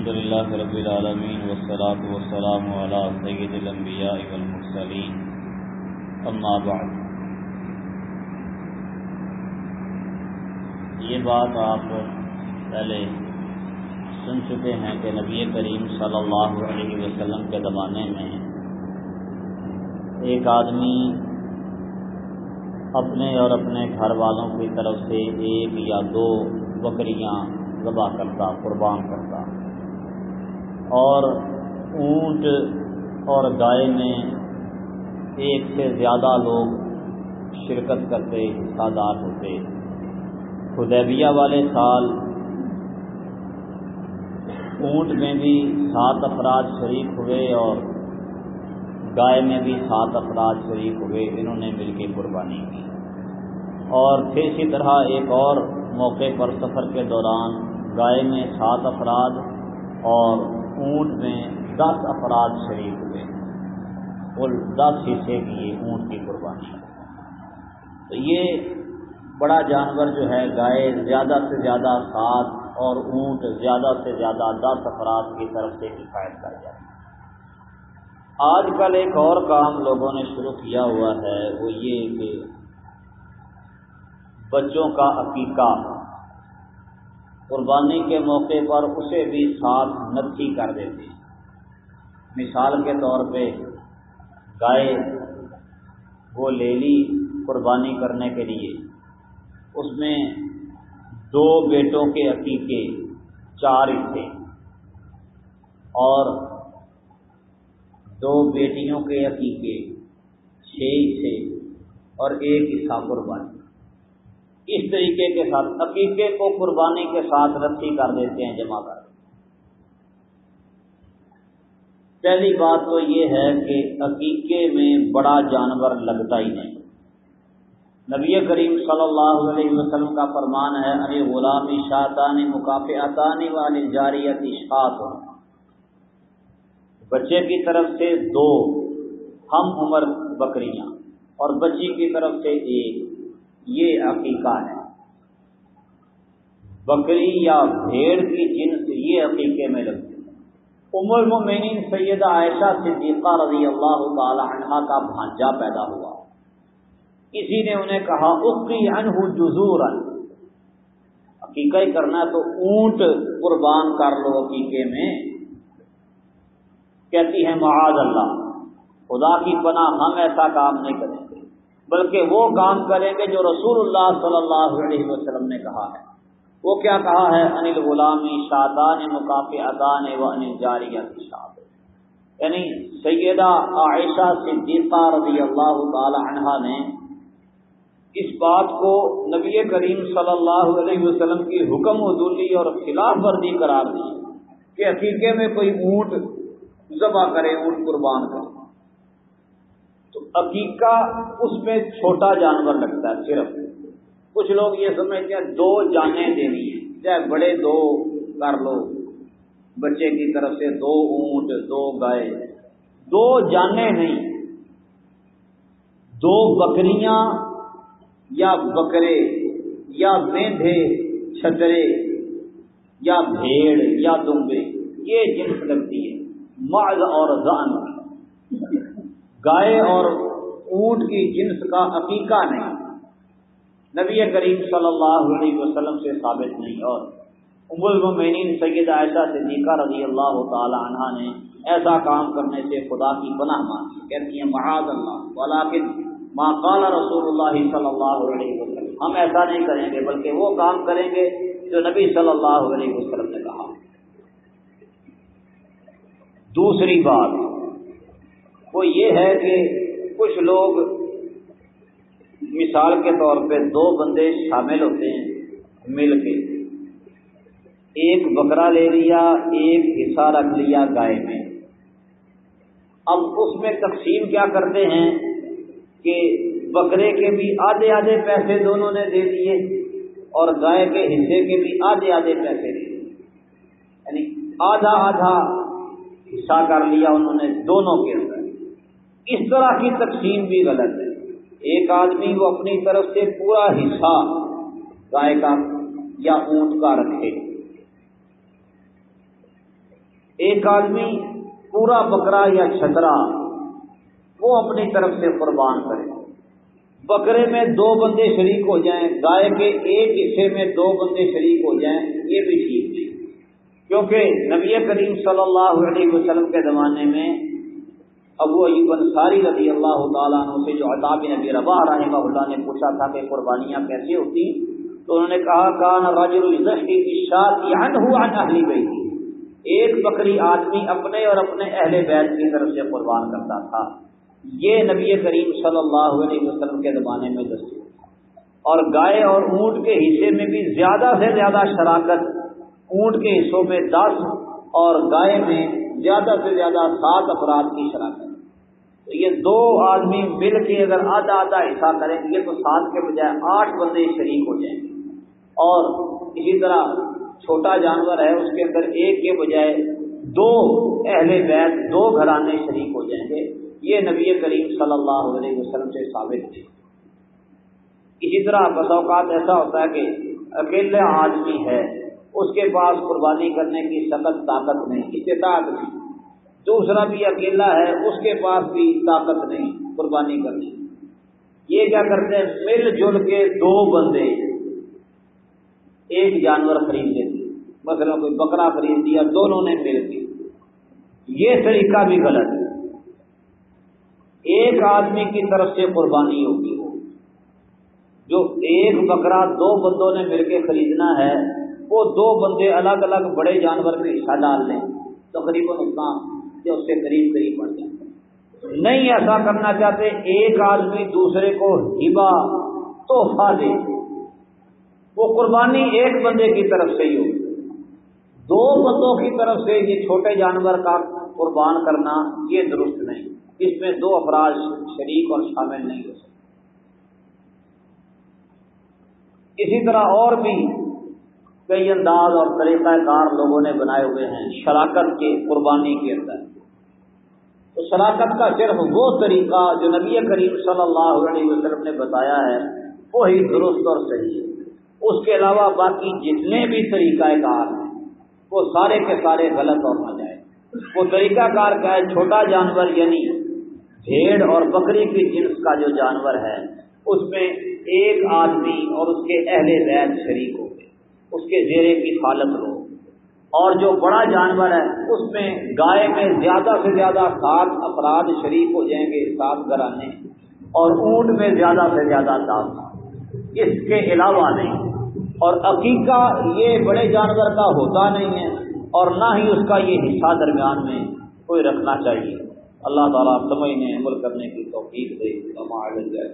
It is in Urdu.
الحمد لله رب العالمين والصلاة والسلام على سيد الأنبياء والمرسلين. أما بعد. یہ بات آپ پہلے سن چکے ہیں کہ نبی کریم صلی اللہ علیہ وسلم کے زمانے میں ایک آدمی اپنے اور اپنے گھر والوں کی طرف سے ایک یا دو بکریاں ذبح کرتا، قربان کرتا۔ اور اونٹ اور گائے میں ایک سے زیادہ لوگ شرکت کرتے حصہ دار ہوتے۔ خدیبیہ والے سال اونٹ میں بھی سات افراد شریک ہوئے اور گائے میں بھی سات افراد شریک ہوئے، انہوں نے مل کے قربانی کی۔ اور پھر اسی طرح ایک اور موقع پر سفر کے دوران گائے میں سات افراد اور اونٹ میں دس افراد شریک ہوئے۔ کل دس حصے کیے اونٹ کی قربانی۔ تو یہ بڑا جانور جو ہے، گائے زیادہ سے زیادہ سات اور اونٹ زیادہ سے زیادہ دس افراد کی طرف سے کفایت کر جائے۔ آج کل ایک اور کام لوگوں نے شروع کیا ہوا ہے، وہ یہ کہ بچوں کا عقیقہ۔ قربانی کے موقع پر اسے بھی ساتھ نقی کر دیتے مثال کے طور پہ، گائے وہ لے لی قربانی کرنے کے لیے۔ اس میں دو بیٹوں کے عقیقے، چار حصے اور دو بیٹیوں کے عقیقے، چھ حصے اور ایک حصہ قربانی۔ اس طریقے کے ساتھ عقیقے کو قربانی کے ساتھ رسی کر دیتے ہیں جمع کر. پہلی بات تو یہ ہے کہ عقیقے میں بڑا جانور لگتا ہی نہیں. نبی کریم صلی اللہ علیہ وسلم کا فرمان ہے ارے غلامی شاطانی مقاف اطانی والی جاریت اشاط بچے کی طرف سے دو، ہم عمر بکریاں، اور بچی کی طرف سے ایک. یہ عقیقہ ہے۔ بکری یا بھیڑ کی جنس یہ عقیقے میں لگتی ہے۔ ام المؤمنین سیدہ عائشہ صدیقہ رضی اللہ تعالی عنہ کا بھانجا پیدا ہوا۔ کسی نے انہیں کہا اقی انہ جزور عقیقہ ہی کرنا تو اونٹ قربان کر لو عقیقے میں۔ کہتی ہے معاذ اللہ، خدا کی پناہ ہم ایسا کام نہیں کریں۔ بلکہ وہ کام کریں گے جو رسول اللہ صلی اللہ علیہ وسلم نے کہا ہے۔ وہ کیا کہا ہے؟ انل غلامی شادان مقاف ادان و انل جاری شاد۔ یعنی سیدہ عائشہ صدیقہ رضی اللہ تعالی عنہ نے اس بات کو نبی کریم صلی اللہ علیہ وسلم کی حکم حدولی اور خلاف ورزی قرار دی کہ عقیقے میں کوئی اونٹ ذبح کرے، اونٹ قربان کرے۔ عقیقہ اس میں چھوٹا جانور لگتا ہے، صرف۔ کچھ لوگ یہ سمجھتے ہیں دو جانیں دینی ہیں، چاہے بڑے دو، کر لو۔ بچے کی طرف سے دو اونٹ، دو گائے۔ دو جانیں نہیں دو بکریاں یا بکرے، یا میندھے، چھترے، یا بھیڑ، یا دمبے۔ یہ جنس لگتی ہے ماض اور زان۔ گائے اور اونٹ کی جنس کا عقیقہ نہیں۔ نبی کریم صلی اللہ علیہ وسلم سے ثابت نہیں۔ اور ام المؤمنین سید عائشہ صدیقہ رضی اللہ تعالی عنہ نے ایسا کام کرنے سے خدا کی پناہ مانگی۔ کہتی ہیں، معاذ اللہ، ولیکن ما قال رسول اللہ صلی اللہ علیہ وسلم۔ ہم ایسا نہیں کریں گے، بلکہ وہ کام کریں گے جو نبی صلی اللہ علیہ وسلم نے کہا۔ دوسری بات وہ یہ ہے کہ کچھ لوگ مثال کے طور پہ دو بندے شامل ہوتے ہیں مل کے۔ ایک بکرا لے لیا، ایک حصہ رکھ لیا گائے میں۔ اب اس میں تقسیم کیا کرتے ہیں کہ بکرے کے بھی آدھے آدھے پیسے دونوں نے دے دیے اور گائے کے حصے کے بھی آدھے آدھے پیسے دے دیے۔ یعنی آدھا آدھا حصہ کر لیا انہوں نے دونوں کے۔ اس طرح کی تقسیم بھی غلط ہے۔ ایک آدمی وہ اپنی طرف سے پورا حصہ گائے کا یا اونٹ کا رکھے۔ ایک آدمی پورا بکرا یا چھترا وہ اپنی طرف سے قربان کرے۔ بکرے میں دو بندے شریک ہو جائیں، گائے کے ایک حصے میں دو بندے شریک ہو جائیں، یہ بھی ٹھیک نہیں۔ کیونکہ نبی کریم صلی اللہ علیہ وسلم کے زمانے میں ابو ایوب انصاری رضی اللہ تعالیٰ عنہ سے جو عطاب نبی ربا رحمہ اللہ نے پوچھا تھا کہ قربانیاں کیسے ہوتی تو انہوں نے کہا، کان راج ہوا اہلی گئی تھی ایک بکری آدمی اپنے اور اپنے اہل بیت کی طرف سے قربان کرتا تھا۔ یہ نبی کریم صلی اللہ علیہ وسلم کے زمانے میں دستور اور گائے اور اونٹ کے حصے میں بھی زیادہ سے زیادہ شراکت اونٹ کے حصوں میں دس اور گائے میں زیادہ سے زیادہ سات افراد کی شراکت۔ تو یہ دو آدمی مل کے اگر آدھا آدھا حصہ کریں گے تو سات کے بجائے آٹھ بندے شریک ہو جائیں گے اور اسی طرح چھوٹا جانور ہے، اس کے اندر ایک کے بجائے دو اہل بیت، دو گھرانے شریک ہو جائیں گے۔ یہ نبی کریم صلی اللہ علیہ وسلم سے ثابت تھے اسی طرح بس اوقات ایسا ہوتا ہے کہ اکیلے آدمی ہے، اس کے پاس قربانی کرنے کی سخت طاقت نہیں استطاعت نہیں۔ دوسرا بھی اکیلا ہے، اس کے پاس بھی طاقت نہیں، قربانی کرنے یہ کیا کرتے ہیں؟ مل جل کے دو بندے ایک جانور خرید لیتے مثلا کوئی بکرا خرید دیا دونوں نے مل کے۔ یہ طریقہ بھی غلط ہے۔ ایک آدمی کی طرف سے قربانی ہوگی جو ایک بکرا دو بندوں نے مل کے خریدنا ہے، وہ دو بندے الگ الگ بڑے جانور میں حصہ ڈال لیں تقریباً اتنا اس سے قریب قریب بڑھ جائے۔ نہیں ایسا کرنا چاہتے، ایک آدمی دوسرے کو ہبا، تحفہ دے۔ وہ قربانی ایک بندے کی طرف سے ہی ہو۔ دو بندوں کی طرف سے یہ چھوٹے جانور کا قربان کرنا یہ درست نہیں۔ اس میں دو افراد شریک اور شامل نہیں ہو سکتے۔ اسی طرح اور بھی کئی انداز اور طریقہ کار لوگوں نے بنائے ہوئے ہیں شراکت کے قربانی کے اندر۔ تو شراکت کا صرف وہ طریقہ جو نبی کریم صلی اللہ علیہ وسلم نے بتایا ہے، وہی درست اور صحیح ہے۔ اس کے علاوہ باقی جتنے بھی طریقہ کار ہیں، وہ سارے کے سارے غلط اور نہ جائے وہ طریقہ کار کا ہے چھوٹا جانور یعنی بھیڑ اور بکری کی جنس کا جو جانور ہے، اس میں ایک آدمی اور اس کے اہل بیت شریک ہو گئے اس کے زیرے کی حالت ہو اور جو بڑا جانور ہے، اس میں گائے میں زیادہ سے زیادہ سات افراد شریک ہو جائیں گے، سات گھرانے، اور اونٹ میں زیادہ سے زیادہ دس اس کے علاوہ نہیں۔ اور عقیقہ یہ بڑے جانور کا ہوتا نہیں ہے، اور نہ ہی اس کا یہ حصہ درمیان میں کوئی رکھنا چاہیے۔ اللہ تعالیٰ سمجھنے عمل کرنے کی توفیق دے۔ جائے